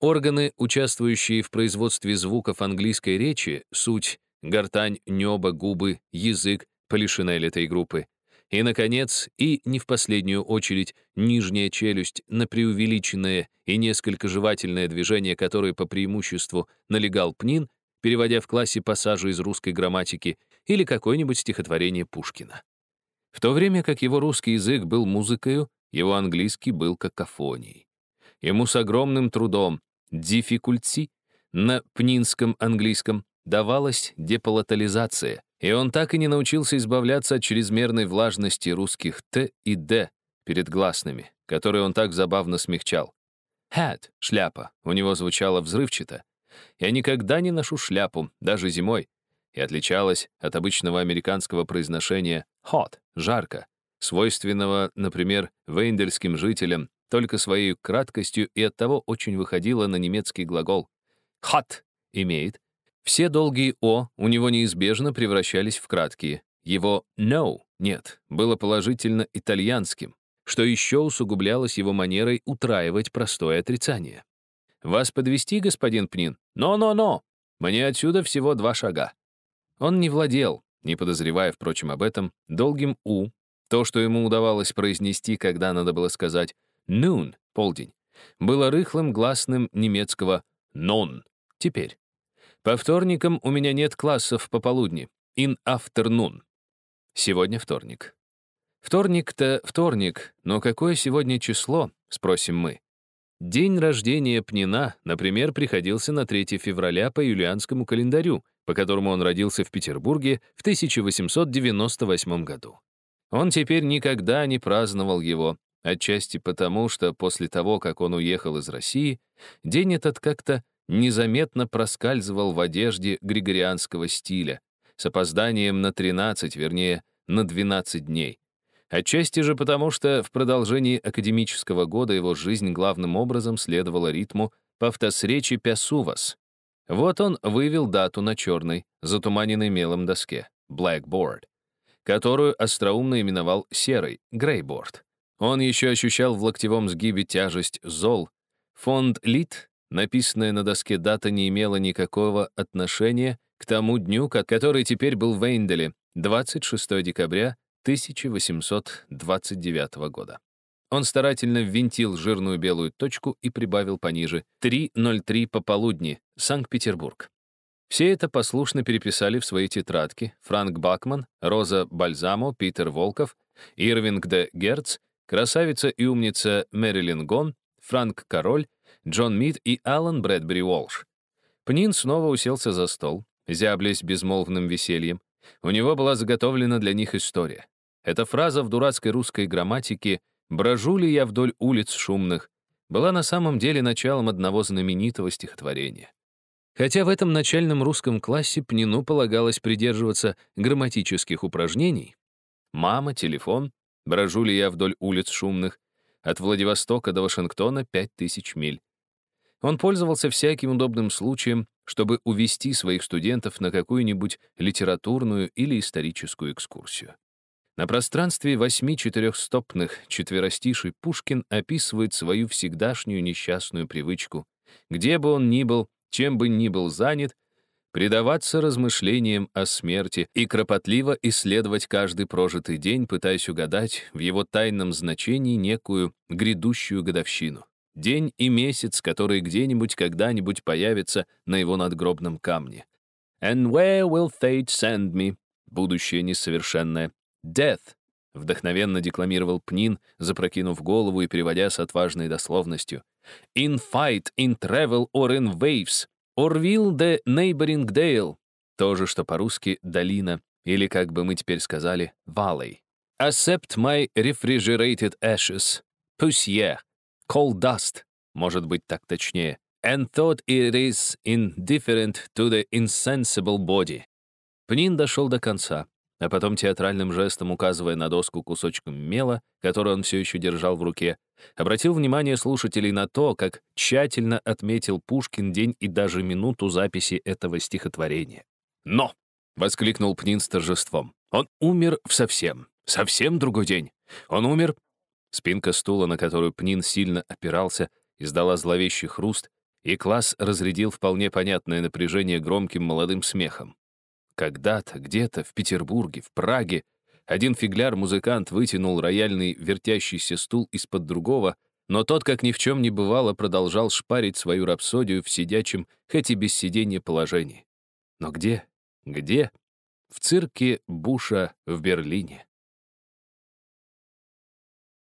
Органы, участвующие в производстве звуков английской речи, суть — гортань, небо, губы, язык, полишинель этой группы. И, наконец, и не в последнюю очередь, нижняя челюсть на преувеличенное и несколько жевательное движение, которое по преимуществу налегал Пнин, переводя в классе пассажи из русской грамматики или какое-нибудь стихотворение Пушкина. В то время как его русский язык был музыкою, его английский был какофонией. Ему с огромным трудом, диффикульти, на пнинском английском давалась деполатализация, и он так и не научился избавляться от чрезмерной влажности русских «т» и «д» перед гласными, которые он так забавно смягчал. «Hat» — шляпа, у него звучало взрывчато. Я никогда не ношу шляпу, даже зимой, и отличалась от обычного американского произношения hot — жарко, свойственного, например, вейндельским жителям, только своей краткостью и оттого очень выходила на немецкий глагол. Hot имеет. Все долгие «о» у него неизбежно превращались в краткие. Его «no» — нет, было положительно итальянским, что еще усугублялось его манерой утраивать простое отрицание. «Вас подвести, господин Пнин? Но-но-но! Мне отсюда всего два шага». Он не владел, не подозревая, впрочем, об этом, долгим «у», то, что ему удавалось произнести, когда надо было сказать «noon» — полдень, было рыхлым гласным немецкого «non» — теперь. По вторникам у меня нет классов пополудни. In afternoon. Сегодня вторник. Вторник-то вторник, но какое сегодня число, спросим мы. День рождения Пнина, например, приходился на 3 февраля по юлианскому календарю, по которому он родился в Петербурге в 1898 году. Он теперь никогда не праздновал его, отчасти потому, что после того, как он уехал из России, день этот как-то незаметно проскальзывал в одежде григорианского стиля, с опозданием на 13, вернее, на 12 дней. Отчасти же потому, что в продолжении академического года его жизнь главным образом следовала ритму «Павтосречи Пясувас», вот он вывел дату на черной, затуманенной мелом доске, blackboard, которую остроумно именовал серой, greyboard. Он еще ощущал в локтевом сгибе тяжесть зол. Фонд лит, написанная на доске дата, не имела никакого отношения к тому дню, который теперь был в Вейнделе, 26 декабря 1829 года. Он старательно ввинтил жирную белую точку и прибавил пониже 3.03 пополудни, Санкт-Петербург. Все это послушно переписали в свои тетрадки Франк Бакман, Роза Бальзамо, Питер Волков, Ирвинг де Герц, красавица и умница Мэрилин Гон, Франк Король, Джон Мид и Алан Брэдбери Уолш. Пнин снова уселся за стол, зяблясь безмолвным весельем. У него была заготовлена для них история. Эта фраза в дурацкой русской грамматике «Брожу ли я вдоль улиц шумных» была на самом деле началом одного знаменитого стихотворения. Хотя в этом начальном русском классе Пнину полагалось придерживаться грамматических упражнений, «Мама», «Телефон», «Брожу ли я вдоль улиц шумных», от Владивостока до Вашингтона — пять тысяч миль. Он пользовался всяким удобным случаем, чтобы увести своих студентов на какую-нибудь литературную или историческую экскурсию. На пространстве восьми четырехстопных четверостишей Пушкин описывает свою всегдашнюю несчастную привычку, где бы он ни был, чем бы ни был занят, предаваться размышлениям о смерти и кропотливо исследовать каждый прожитый день, пытаясь угадать в его тайном значении некую грядущую годовщину. День и месяц, который где-нибудь когда-нибудь появится на его надгробном камне. «And where will fate send me?» Будущее несовершенное. «Death», — вдохновенно декламировал Пнин, запрокинув голову и переводя с отважной дословностью. «In fight, in travel or in waves, will the neighboring dale». То что по-русски «долина», или, как бы мы теперь сказали, «valley». «Accept my refrigerated ashes, poussière, coal dust», может быть так точнее, «and thought it is indifferent to the insensible body». Пнин дошел до конца а потом театральным жестом, указывая на доску кусочком мела, который он все еще держал в руке, обратил внимание слушателей на то, как тщательно отметил Пушкин день и даже минуту записи этого стихотворения. «Но!» — воскликнул Пнин с торжеством. «Он умер в совсем, совсем другой день. Он умер...» Спинка стула, на которую Пнин сильно опирался, издала зловещий хруст, и класс разрядил вполне понятное напряжение громким молодым смехом. Когда-то, где-то, в Петербурге, в Праге, один фигляр-музыкант вытянул рояльный вертящийся стул из-под другого, но тот, как ни в чем не бывало, продолжал шпарить свою рапсодию в сидячем, хоть и без сидения положении. Но где? Где? В цирке Буша в Берлине.